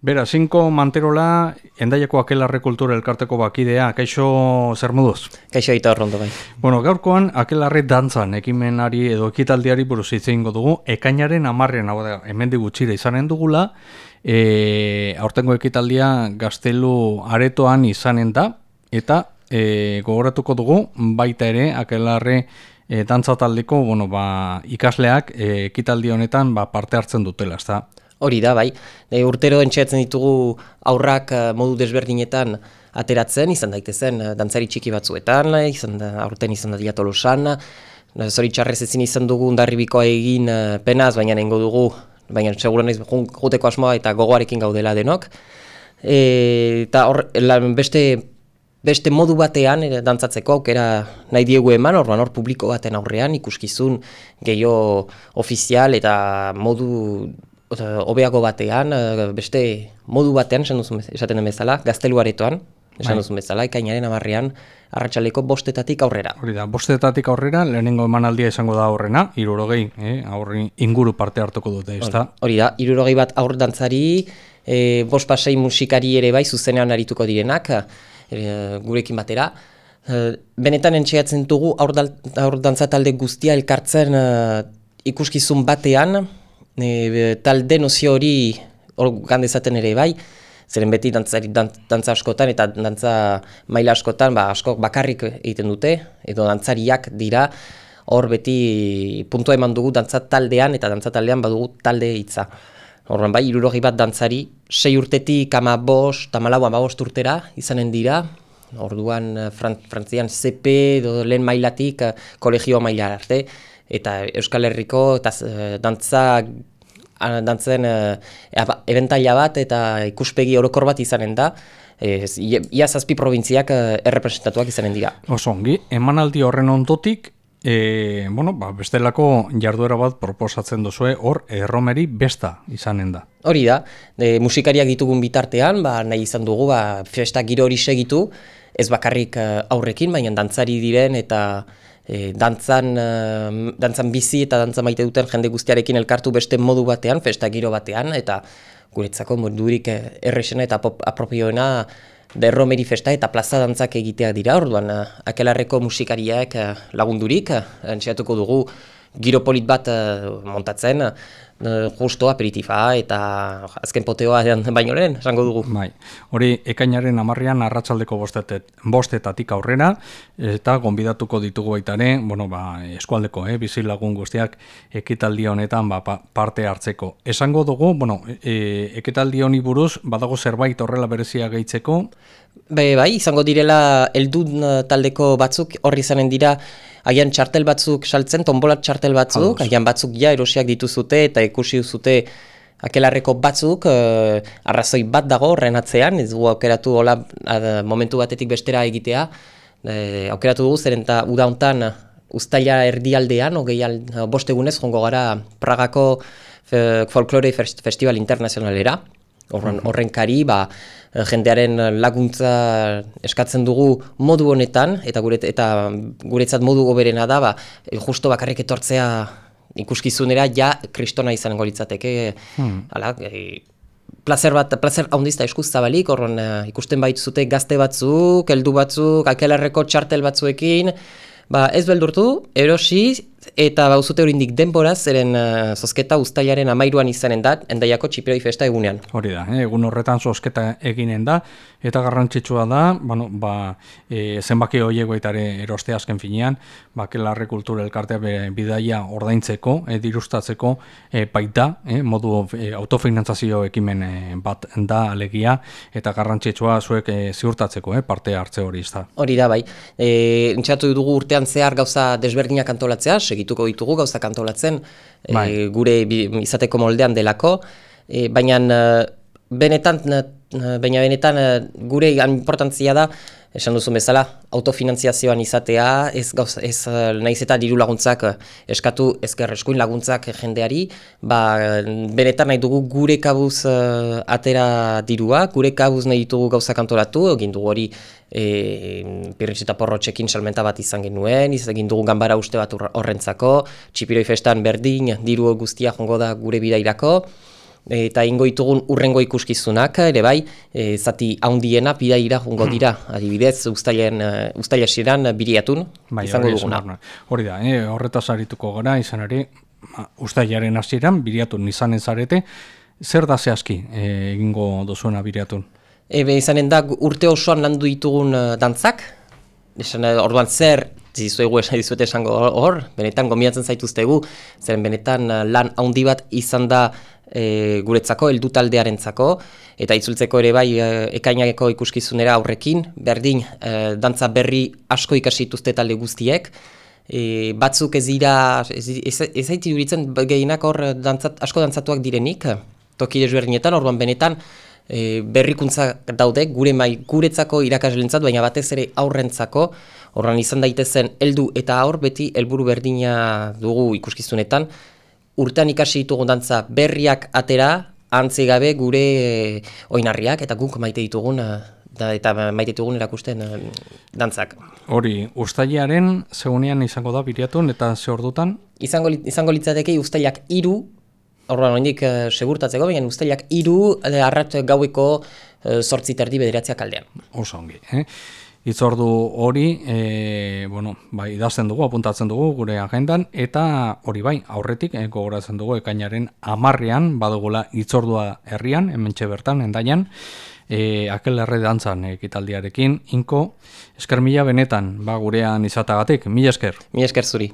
Bera, zinko manterola, endaiako akelarre kultura elkarteko bakidea, kaixo zer moduz? Kaixo aita horrondo bai. Bueno, gaurkoan akelarre dantzan ekimenari edo ekitaldiari buruz hitzein dugu, ekainaren amarrean, hau da, hemen digutxire izanen dugula, e, aurtengo ekitaldia gaztelu aretoan izanen da, eta e, gogoratuko dugu, baita ere, akelarre e, dantzataldeko, bueno, ba, ikasleak e, ekitaldi honetan ba, parte hartzen dutela, ez da? Hori da, bai. E, urtero entxeatzen ditugu aurrak uh, modu desberdinetan ateratzen, izan daitezen uh, dantzari txiki batzuetan, izan da, aurten izan da diatolosan, zori txarrez ezin izan dugu undarribikoa egin penaz, baina nengo dugu, baina seguran ez juteko asmoa eta gogoarekin gaudela denok. E, eta hor, beste, beste modu batean e, dantzatzeko aukera nahi diegu eman, orban hor publiko baten aurrean ikuskizun gehiago ofizial eta modu hobeago batean, eh, beste modu batean, esan duzu esaten den bezala, gazteluaretoan, esan bai. duzu bezala, ikainaren amarrean, arratsaleko bostetatik aurrera. Hori da, bostetatik aurrera, lehenengo emanaldia izango da aurrena, irurogei, eh, aurri inguru parte hartuko dute, ez da? Hori da, irurogei bat aur dantzari, e, bost pasei musikari ere bai, zuzenean arituko direnak, e, gurekin batera, Benetan entxeatzen dugu aur, aur dantzatalde guztia elkartzen uh, ikuskizun batean, e, talde nozio hori hor gandezaten ere bai, zeren beti dantzari, dantza askotan eta dantza maila askotan ba, askok bakarrik egiten dute, edo dantzariak dira, hor beti puntua eman dugu dantza taldean eta dantza taldean badugu talde hitza. Horren bai, irurogi bat dantzari, sei urtetik ama bost, tamalau ama bost urtera izanen dira, orduan eh, frantzian CP edo lehen mailatik eh, kolegio maila arte, eta Euskal Herriko eta uh, dantza dantzen uh, bat eta ikuspegi orokor bat izanen da, Ez, ia zazpi provintziak errepresentatuak izanen dira. Osongi, emanaldi horren ondotik, e, bueno, ba, bestelako jarduera bat proposatzen duzue, hor, erromeri besta izanen da. Hori da, e, musikariak ditugun bitartean, ba, nahi izan dugu, ba, festa giro hori segitu, ez bakarrik aurrekin, baina dantzari diren eta e, dantzan, uh, dantzan bizi eta dantzan maite duten jende guztiarekin elkartu beste modu batean, festa giro batean, eta guretzako modurik eh, erresena eta apropioena derromeri festa eta plaza dantzak egitea dira, orduan uh, akelarreko musikariak uh, lagundurik, uh, dugu giropolit bat uh, montatzen, justo aperitifa eta azken poteoa baino lehen, esango dugu. Bai, hori ekainaren amarrian arratsaldeko bostetet, bostetatik aurrera, eta gonbidatuko ditugu baita ere, bueno, ba, eskualdeko, eh, bizilagun guztiak ekitaldi honetan ba, parte hartzeko. Esango dugu, bueno, e, ekitaldi honi buruz, badago zerbait horrela berezia gehitzeko? Be, bai, izango direla eldun taldeko batzuk, horri izanen dira, Agian txartel batzuk saltzen, tombolat txartel batzuk, agian batzuk ja erosiak dituzute eta ikusi duzute akelarreko batzuk, uh, arrazoi bat dago horren atzean, ez dugu aukeratu hola momentu batetik bestera egitea, uh, aukeratu dugu zeren eta udauntan ustaila erdialdean, ogei al, bostegunez jongo gara Pragako Folklore Festival Internazionalera, horren, horren kari, ba, Eh, jendearen laguntza eskatzen dugu modu honetan eta gure eta guretzat modu goberena da ba eh, justo bakarrik etortzea ikuskizunera ja kristona izango litzateke hmm. e, placer bat placer haundizta eskuz zabalik horren ikusten baitzute gazte batzuk heldu batzuk akelarreko txartel batzuekin ba ez beldurtu erosi Eta bauzute horindik denbora, zeren uh, zozketa ustailaren amairuan izanen da, endaiako txipiroi festa egunean. Hori da, eh? egun horretan zozketa eginen da, eta garrantzitsua da, bueno, ba, e, zenbaki horiek baitare eroste azken finean, bakelarre kultura elkartea bidaia ordaintzeko, e, dirustatzeko, e, baita, e, modu e, autofinantzazio ekimen e, bat da alegia, eta garrantzitsua zuek e, ziurtatzeko, e, parte hartze hori izta. Hori da, bai. E, Entxatu dugu urtean zehar gauza desberdinak antolatzea, segituko ditugu gauza kantolatzen e, bai. gure izateko moldean delako, e, baina benetan, baina benetan gure importantzia da, esan duzu bezala, autofinantziazioan izatea, ez, gauz, ez nahiz eta diru laguntzak eskatu ezker eskuin laguntzak jendeari, ba, benetan nahi dugu gure kabuz atera dirua, gure kabuz nahi ditugu gauza kantolatu, egin dugu hori e, pirritx eta porrotxekin salmenta bat izan genuen, egin dugu ganbara uste bat horrentzako, txipiroi festan berdin, diru guztia jongo da gure bidairako, eta ingo ditugun urrengo ikuskizunak, ere bai, e, zati haundiena bidaira jungo dira, adibidez, ustailen, uh, ustaila siran biriatun, Bai, izango hori duguna. Hori da, eh, horretaz arituko gara, izan ere, ma, ustailaren hasieran biriatun izanen zarete, zer da zehazki eh, egingo dozuena biriatun? Ebe izanen da urte osoan landu ditugun uh, dantzak, esan eh, orduan zer, zizuegu esan dizuete esango hor- benetan gomiatzen zaituztegu, zeren benetan uh, lan handi bat izan da e, guretzako, heldu taldearentzako, eta itzultzeko ere bai e, ekainako ikuskizunera aurrekin, berdin e, dantza berri asko ikasi dituzte talde guztiek, e, batzuk ez dira, ez, ez, ez duritzen gehienak hor dantzat, asko dantzatuak direnik, toki desberdinetan, orduan benetan e, berrikuntza daude, gure mai, guretzako irakaslentzat, baina batez ere aurrentzako, orduan izan daitezen heldu eta aur beti helburu berdina dugu ikuskizunetan, urtean ikasi ditugun dantza berriak atera, antzi gabe gure e, oinarriak eta guk maite ditugun eh, da, eta maite ditugun erakusten eh, dantzak. Hori, ustailaren segunean izango da biriatun eta ze ordutan? Izango, izango litzateke ustailak iru, orduan oraindik uh, segurtatzeko, baina ustailak iru uh, arrat gaueko uh, sortzi terdi bederatziak aldean. Oso ongi, eh? Itzordu hori, e, bueno, bai, idazten dugu, apuntatzen dugu gure agendan, eta hori bai, aurretik, e, gogoratzen dugu, ekainaren amarrean, badugula itzordua herrian, hementxe bertan, endaian, e, akel erre dantzan ekitaldiarekin, inko, esker mila benetan, ba, gurean izatagatik, mila esker. Mi esker zuri.